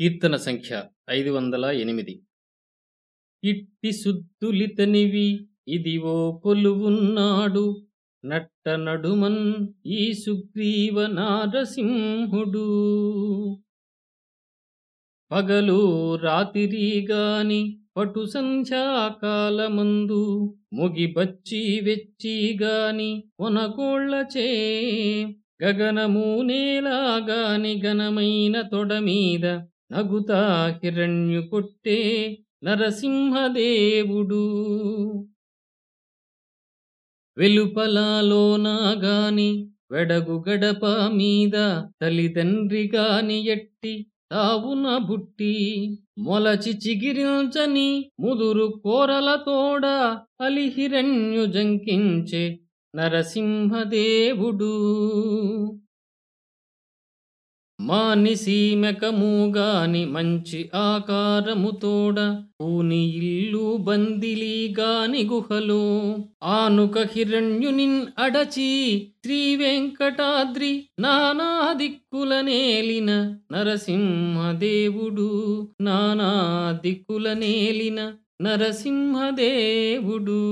కీర్తన సంఖ్య ఐదు వందల ఎనిమిది. ఇట్టి సుద్దులితనివి ఇదివో కొలువున్నాడు నట్ట నడుమన్ ఈ సుగ్రీవ నారసింహుడు. పగలు రాతిరిగాని పటు సంధ్యాకాలమందు ముగిబచ్చి వెచ్చిగాని ఒనగోళ్ళచే గగనము నేలాగాని ఘనమైన తొడమీద నగుతా హిరణ్యు కొట్టే నరసింహదేవుడు వెలుపలాలోనాగాని వెడగు గడప మీద తల్లిదండ్రిగాని ఎట్టి తావున బుట్టి మొలచి చిగిరించని ముదురు కోరలతోడ అలిహిరణ్యు జంకించే నరసింహదేవుడు. మానిసీమెకముగాని మంచి ఆకారముతోడ పూని ఇల్లు బందిలి గాని గుహలో. ఆనుక హిరణ్యునిన్ అడచి శ్రీ వెంకటాద్రి నానాదిక్కులనేలిన నరసింహదేవుడు నానాదిక్కులనేలిన నరసింహదేవుడు.